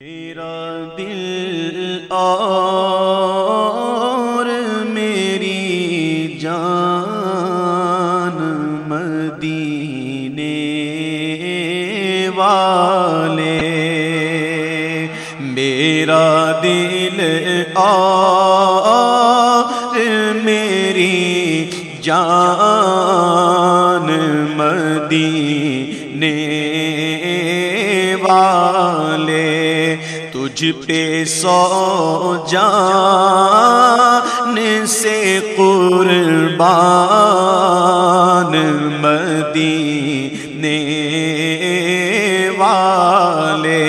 میرا دل اور میری جان مدینے والے میرا دل اور میری جان تجھ پہ سو جان سے قربان مدینے والے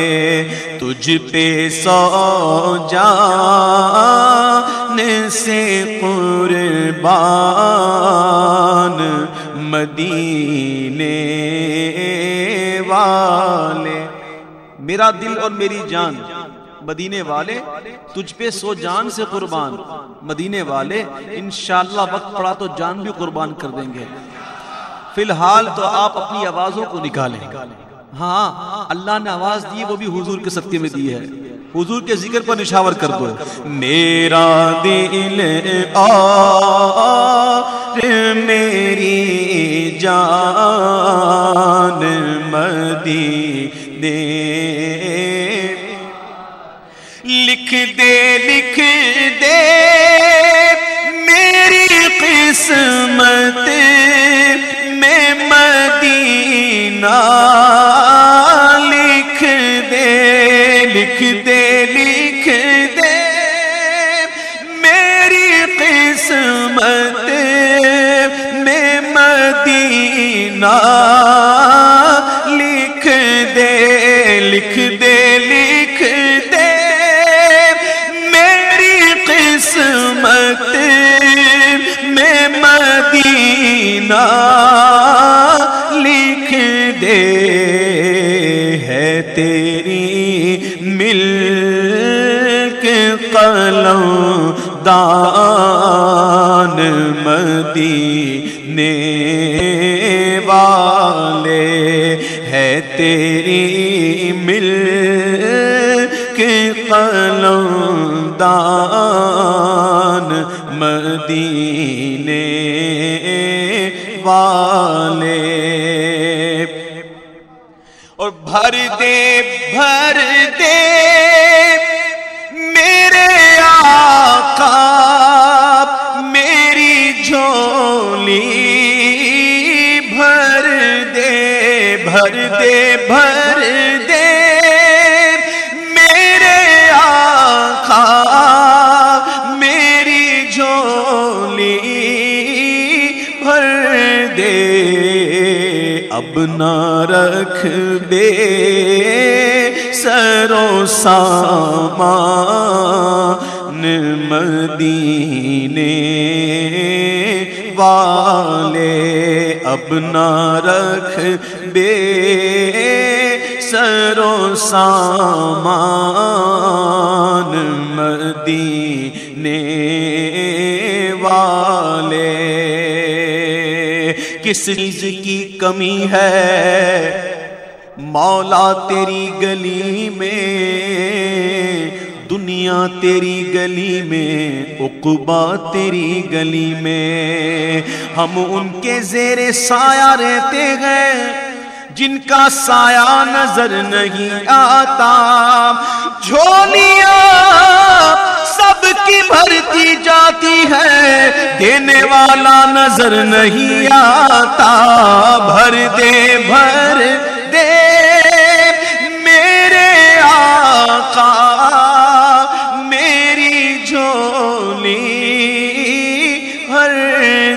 تجھ پہ سو جان سے قربان مدینے والے میرا دل اور میری جان مدینے والے، تجھ پہ سو جان سے قربان۔ مدینے والے، انشاءاللہ وقت پڑا تو جان بھی قربان کر دیں گے۔ فی الحال تو آپ اپنی آوازوں کو نکالیں۔ ہاں اللہ نے آواز دی، وہ بھی حضور کے صدقے میں دی ہے۔ حضور کے ذکر پر نشاور کر دو۔ میرا دل اور میری جان مدینے لکھ دے لکھ دے۔ میری قسمت میں مدینہ لکھ دے لکھ دے لکھ دے۔ میری قسمت میں مدینہ مدینہ لکھ دے ہے تیری مل کے قلم دان مدینے والے ہے تیری مل کے قلم دان مدینے بھر دے بھر دے۔ اب نہ رکھ بے سرو سامان مدینے والے اب نہ رکھ بے سرو سامان مدینے کس چیز کی کمی ہے؟ مولا تیری گلی میں، دنیا تیری گلی میں اقبا تیری گلی میں۔ ہم ان کے زیر سایہ رہتے ہیں، جن کا سایہ نظر نہیں آتا۔ جھولیاں سب کی بھرتی جاتی ہے دینے والا نظر نہیں آتا۔ بھر دے بھر دے۔ میرے آقا، میری جھولی بھر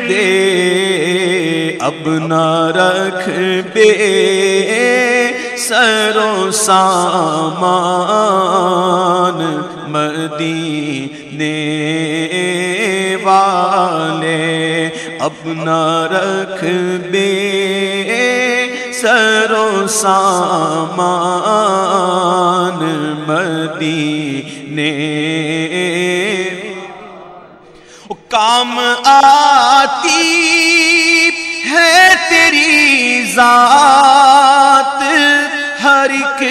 دے۔ اب نہ رکھ بے سرو سامان مدینے۔ اب نہ رکھ بے سرو سامان مدینے۔ کام آتی ہے تیری ذات ہر ایک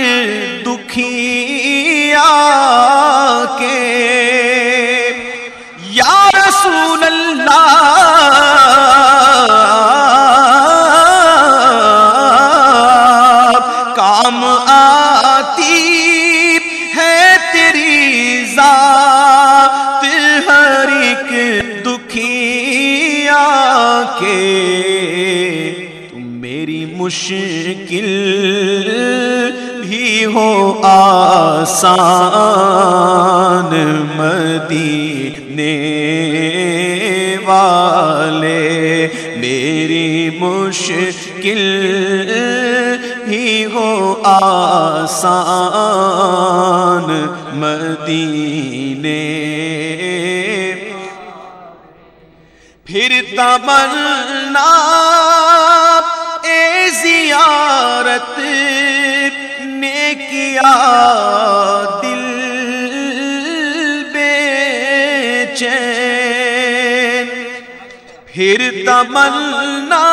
کے تم میری مشکل بھی ہو آسان مدینے والے، میری مشکل ہی ہو آسان مدینے تمنا اے زیارت نے کیا دل بے چین پھر تمنا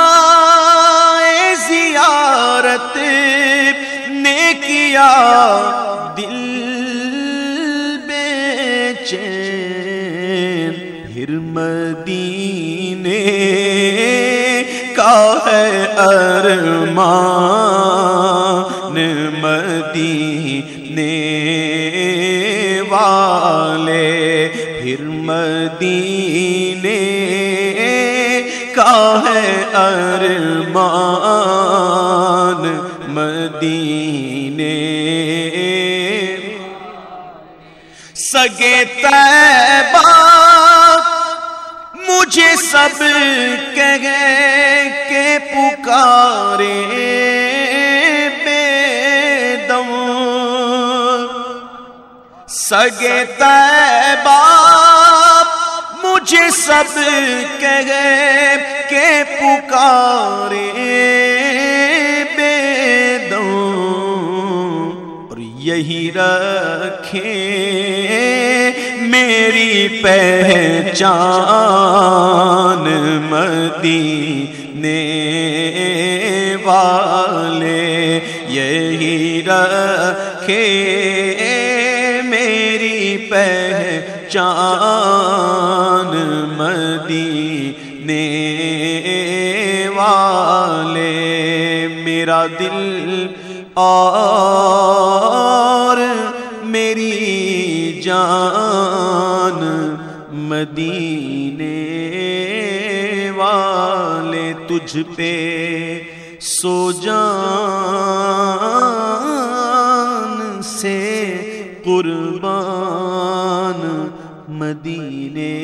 اے زیارت نے کیا ہے ارمان مدینے والے پھر مدینے کا ہے ارمان مدینے۔ سگے تیبہ سب کہے کہ پکارے بے دم۔ سگے تیبہ مجھے سب کہے کہ پکارے بے دم۔ اور یہی رکھے پہچان مدینے والے یہی رکھے میری پہچان مدینے والے۔ میرا دل اور جان مدینے والے تجھ پہ سو جان سے قربان مدینے